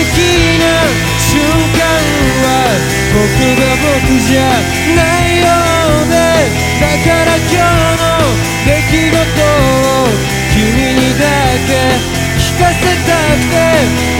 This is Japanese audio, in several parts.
瞬間は僕が僕じゃないようで。だから今日の出来事を君にだけ聞かせたくて。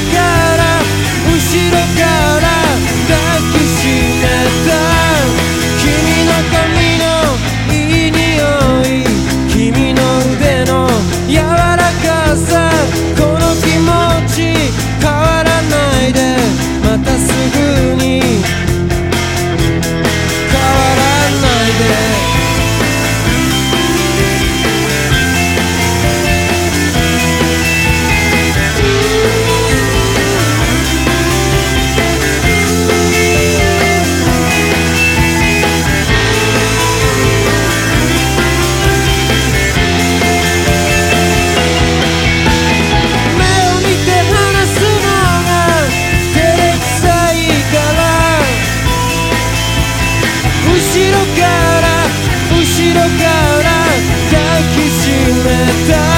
かから抱きしめた